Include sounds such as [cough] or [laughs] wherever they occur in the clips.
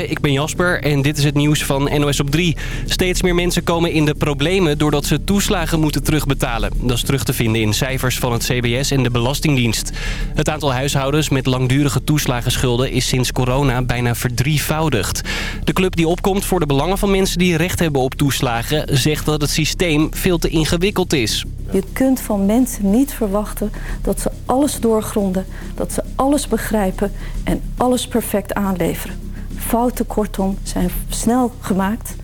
ik ben Jasper en dit is het nieuws van NOS op 3. Steeds meer mensen komen in de problemen doordat ze toeslagen moeten terugbetalen. Dat is terug te vinden in cijfers van het CBS en de Belastingdienst. Het aantal huishoudens met langdurige toeslagenschulden is sinds corona bijna verdrievoudigd. De club die opkomt voor de belangen van mensen die recht hebben op toeslagen... zegt dat het systeem veel te ingewikkeld is. Je kunt van mensen niet verwachten dat ze alles doorgronden, dat ze alles begrijpen en alles perfect aanleveren. Fouten, kortom, zijn snel gemaakt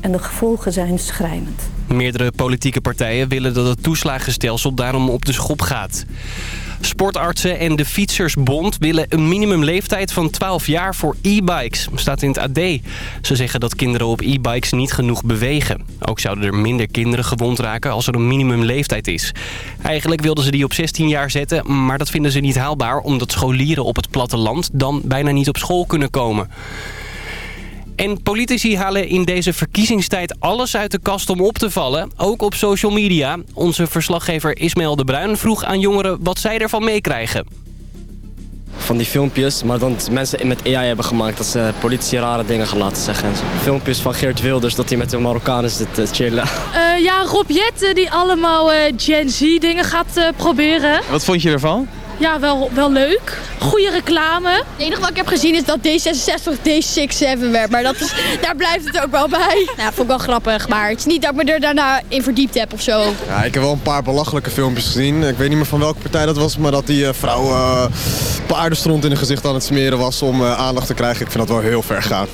en de gevolgen zijn schrijnend. Meerdere politieke partijen willen dat het toeslagenstelsel daarom op de schop gaat. Sportartsen en de Fietsersbond willen een minimumleeftijd van 12 jaar voor e-bikes. Staat in het AD. Ze zeggen dat kinderen op e-bikes niet genoeg bewegen. Ook zouden er minder kinderen gewond raken als er een minimumleeftijd is. Eigenlijk wilden ze die op 16 jaar zetten, maar dat vinden ze niet haalbaar... omdat scholieren op het platteland dan bijna niet op school kunnen komen. En politici halen in deze verkiezingstijd alles uit de kast om op te vallen. Ook op social media. Onze verslaggever Ismael de Bruin vroeg aan jongeren wat zij ervan meekrijgen. Van die filmpjes, maar dan mensen met AI hebben gemaakt. Dat ze politie rare dingen gaan laten zeggen. Filmpjes van Geert Wilders, dat hij met de Marokkanen zit te chillen. Eh, ja, Rob Jetten die allemaal eh, Gen Z dingen gaat eh, proberen. Wat vond je ervan? ja, wel, wel leuk. Goede reclame. Het enige wat ik heb gezien is dat D66 D67 werd. Maar dat is, daar blijft het ook wel bij. Nou, [laughs] vond ik wel grappig. Maar het is niet dat ik me er daarna in verdiept heb of zo. Ja, ik heb wel een paar belachelijke filmpjes gezien. Ik weet niet meer van welke partij dat was. Maar dat die eh, vrouw uh, eh, paardenstront in het gezicht aan het smeren was om eh, aandacht te krijgen. Ik vind dat wel heel ver gaan.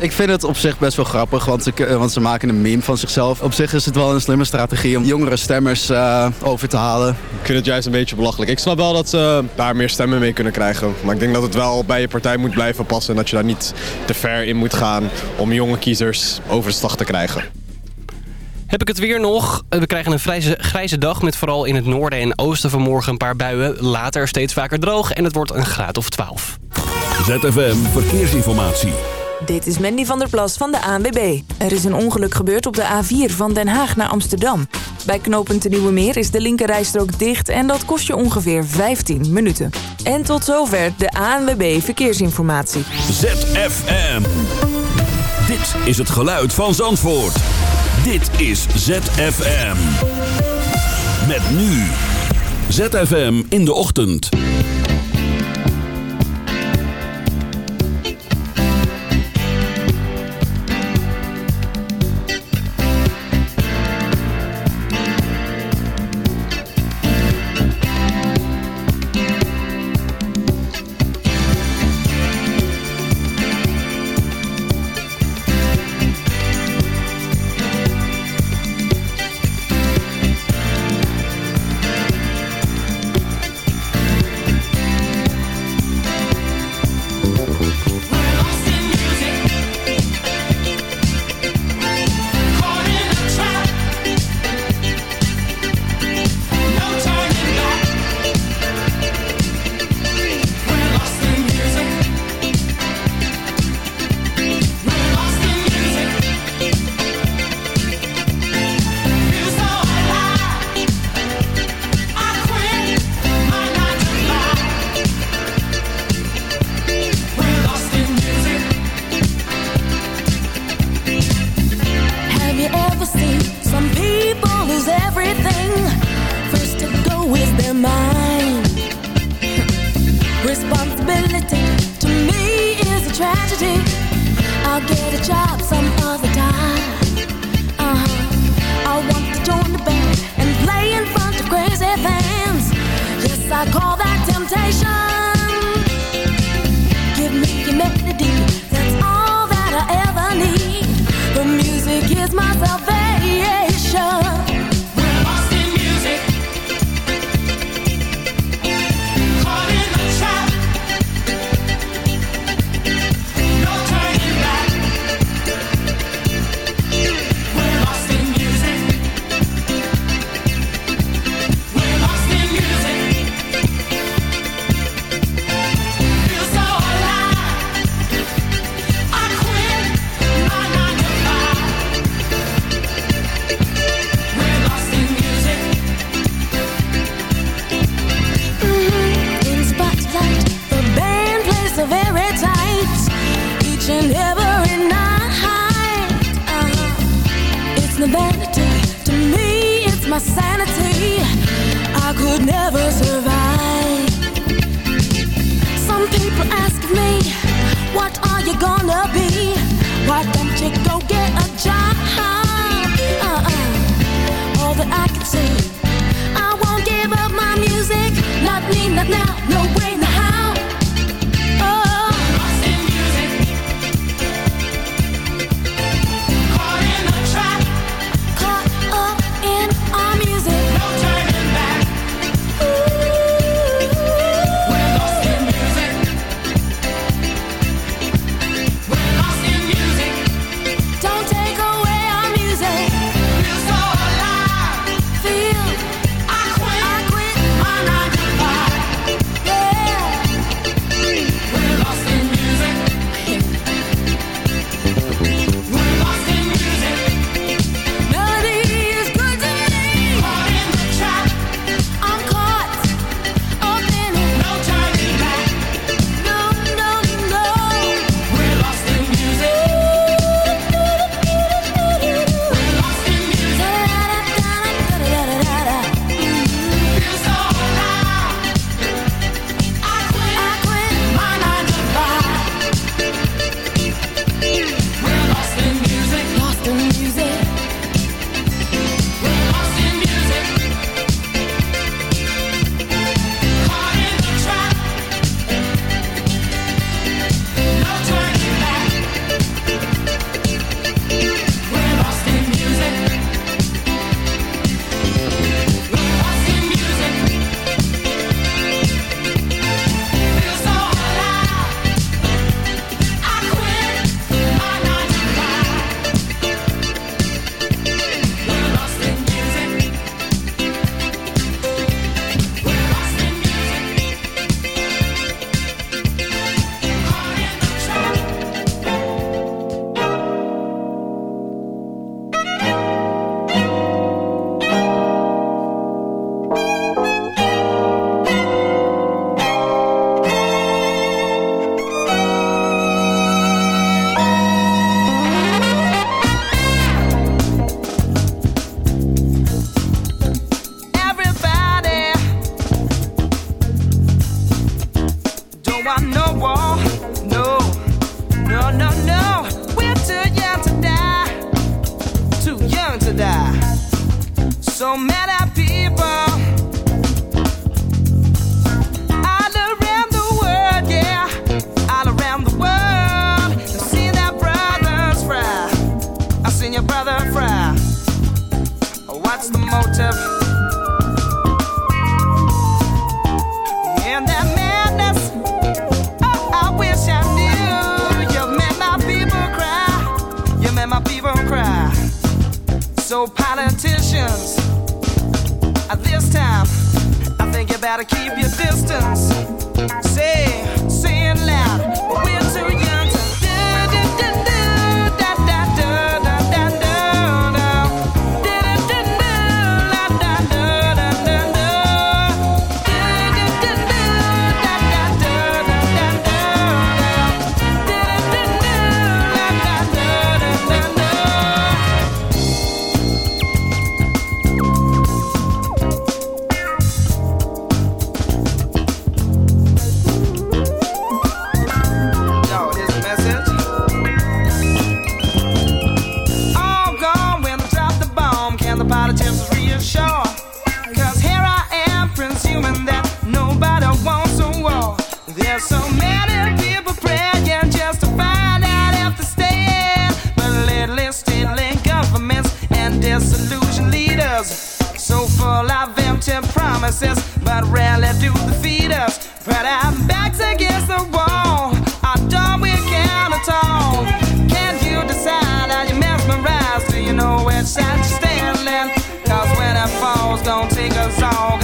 Ik vind het op zich best wel grappig, want ze, want ze maken een meme van zichzelf. Op zich is het wel een slimme strategie om jongere stemmers eh, over te halen. Ik vind het juist een beetje belachelijk. Ik snap wel dat ze daar meer stemmen mee kunnen krijgen. Maar ik denk dat het wel bij je partij moet blijven passen. En dat je daar niet te ver in moet gaan om jonge kiezers over de slag te krijgen. Heb ik het weer nog? Eh, we krijgen een grijze, grijze dag met vooral in het noorden en oosten vanmorgen een paar buien. Later steeds vaker droog en het wordt een graad of 12. ZFM Verkeersinformatie. Dit is Mandy van der Plas van de ANWB. Er is een ongeluk gebeurd op de A4 van Den Haag naar Amsterdam. Bij knooppunt de Nieuwe Meer is de linkerrijstrook dicht en dat kost je ongeveer 15 minuten. En tot zover de ANWB Verkeersinformatie. ZFM. Dit is het geluid van Zandvoort. Dit is ZFM. Met nu. ZFM in de ochtend. promises, but rarely do they feed us. But I'm backed against the wall. I don't we can at all. Can you decide? Are you mesmerized? Do you know which side you're standing? Cause when it falls, gonna take us all.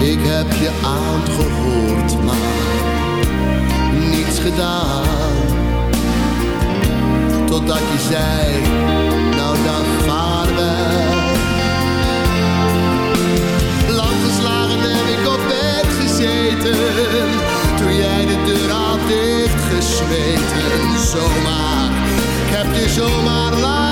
Ik heb je aangehoord, maar niets gedaan. Totdat je zei, nou dan vaarwel. Lang geslagen heb ik op bed gezeten, toen jij de deur had dichtgesmeten. Zomaar, ik heb je zomaar laten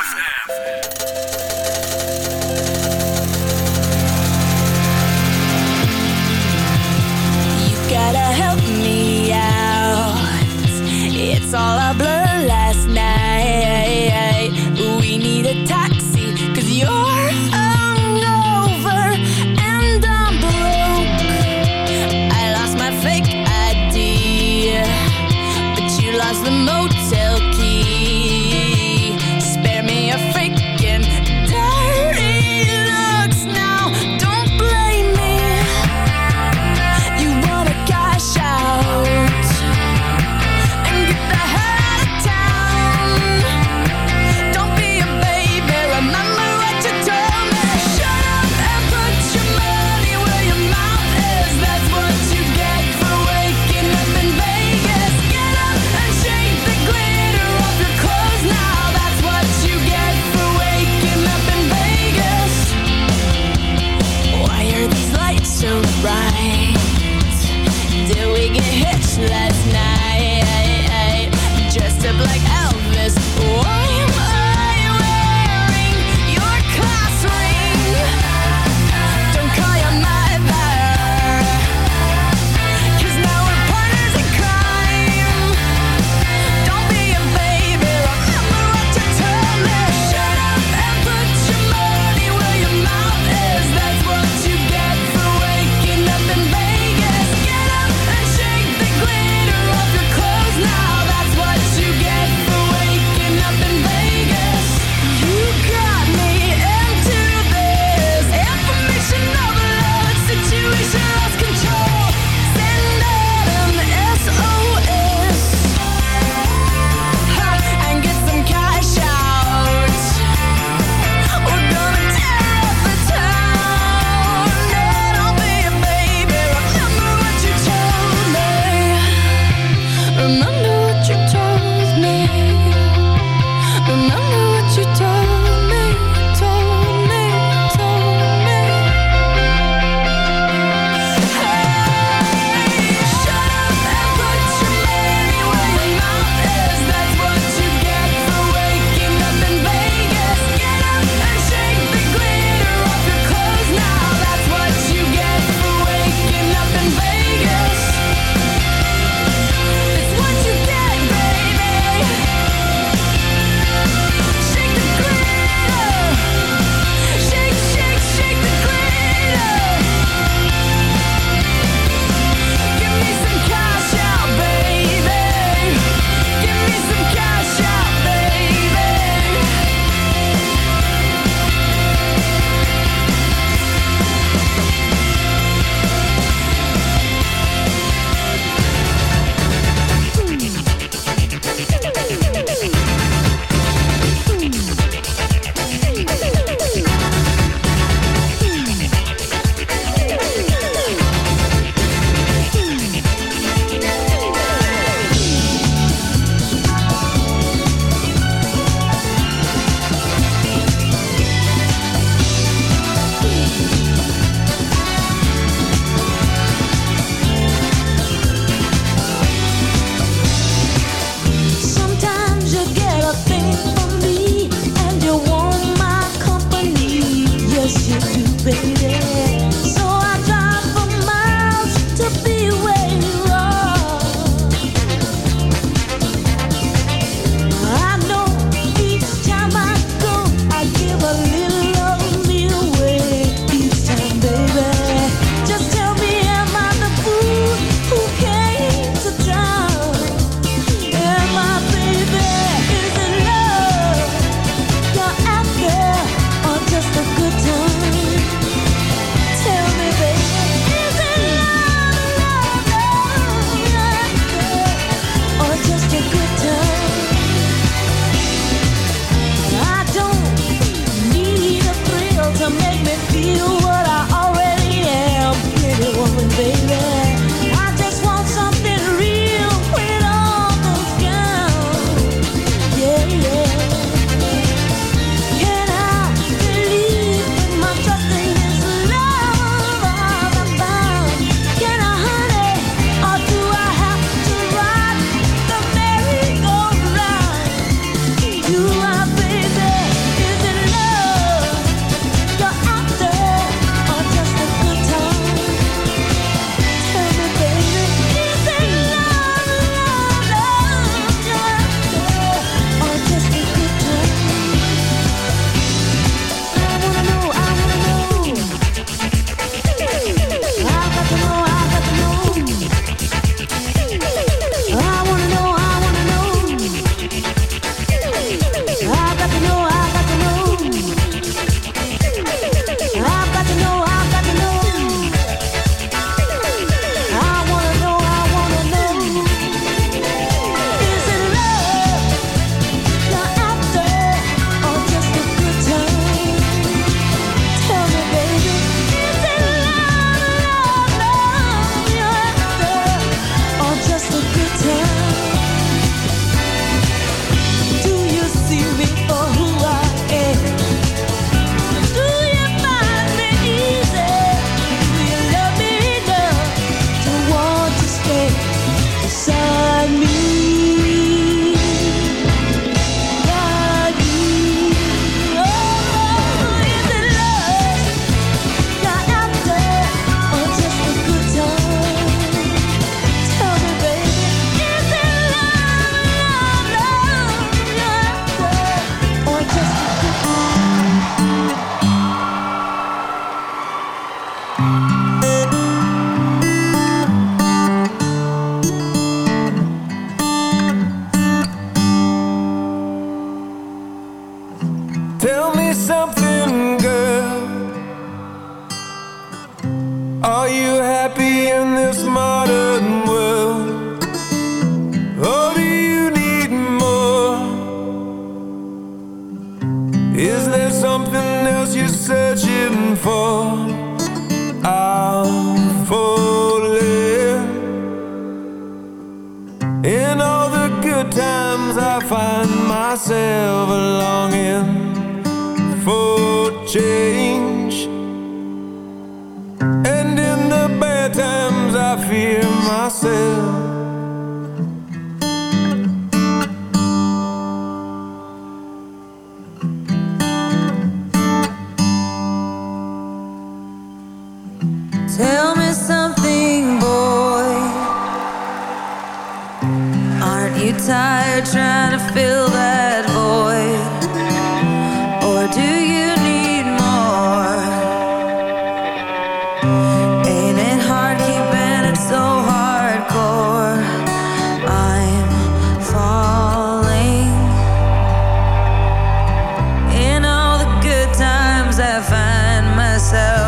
myself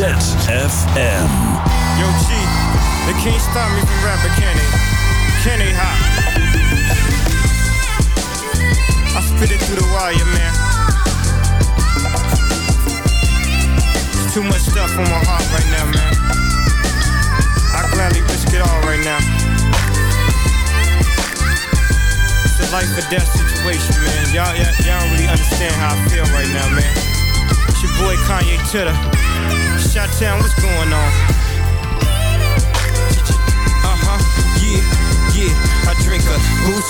ZFM. Yo, G, they can't stop me from rapping, can they? Can they hop? I spit it through the wire, man. It's too much stuff on my heart right now, man. I gladly risk it all right now. It's a life or death situation, man. Y'all, y'all, y'all don't really understand how I feel right now, man. It's your boy Kanye Titter. Shot Town, what's going on? Uh huh, yeah, yeah. I drink a boost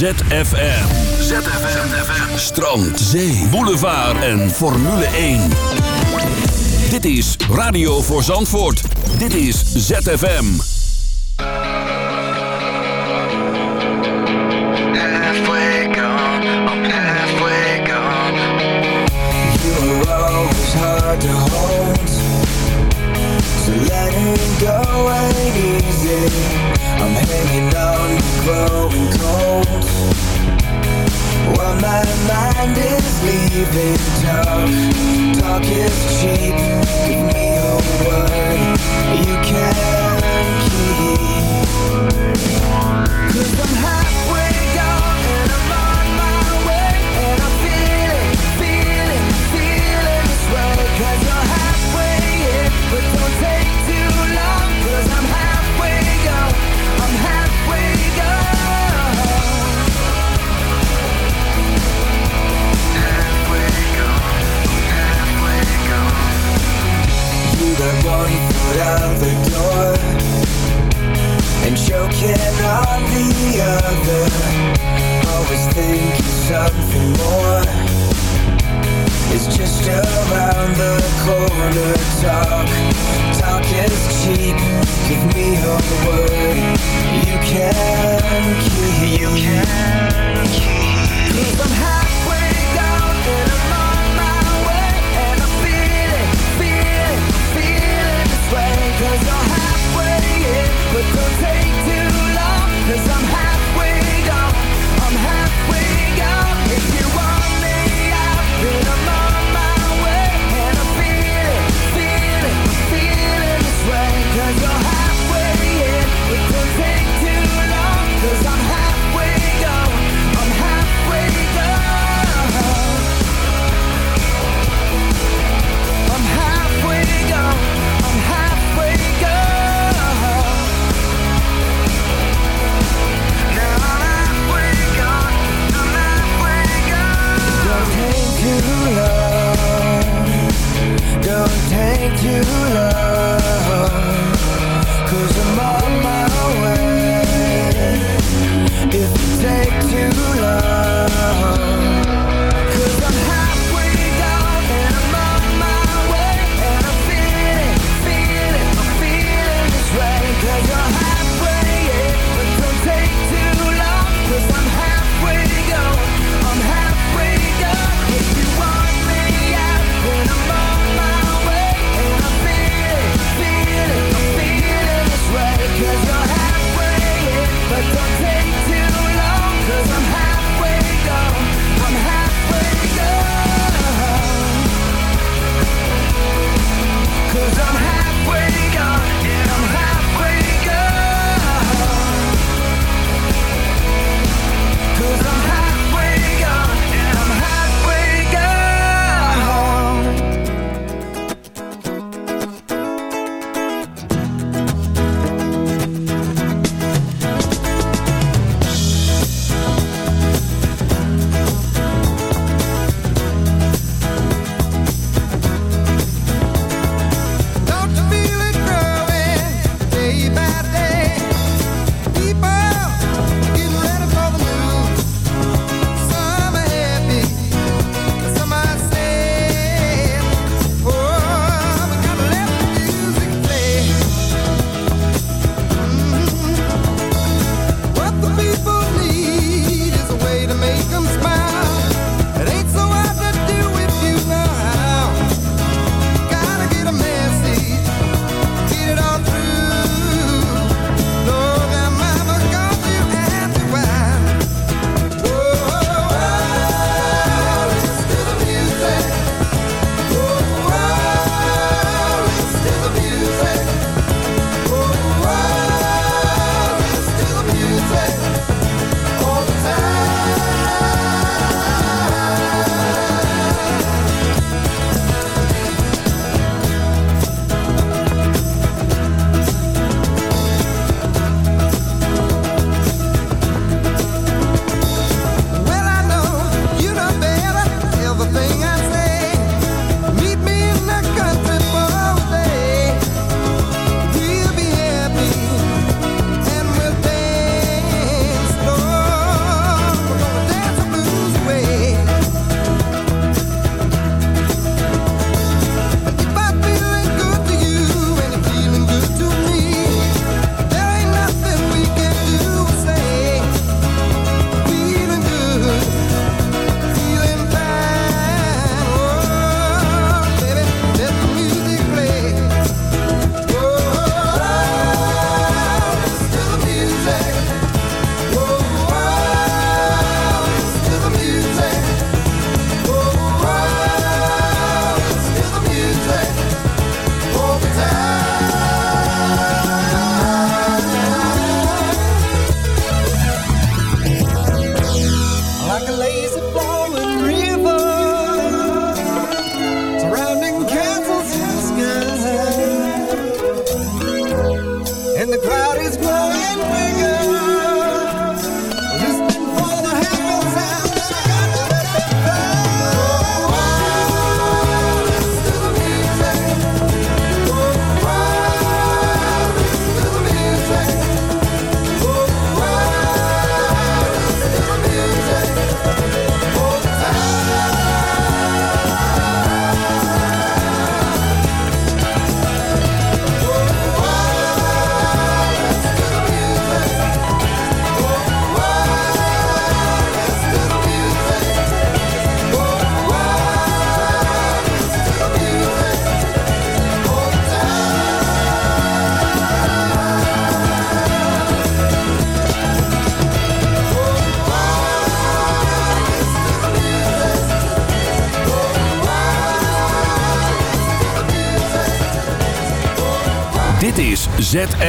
ZFM. ZFM. Strand, zee, boulevard en Formule 1. Dit is Radio voor Zandvoort. Dit is ZFM. letting go ain't easy. I'm hanging on to growing cold While my mind is leaving town Talk is cheap, give me a word You can keep Cause I'm halfway gone and I'm on my way And I'm feeling, feeling, feeling this way Cause you're halfway in, but don't take but one foot out the door and choking on the other. Always thinking something more is just around the corner. Talk, talk is cheap. Give me your word.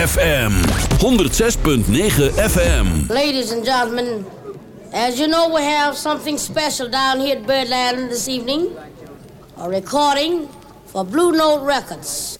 106.9 FM. Ladies and gentlemen, as you know, we have something special down here at Birdland this evening. A recording for Blue Note Records.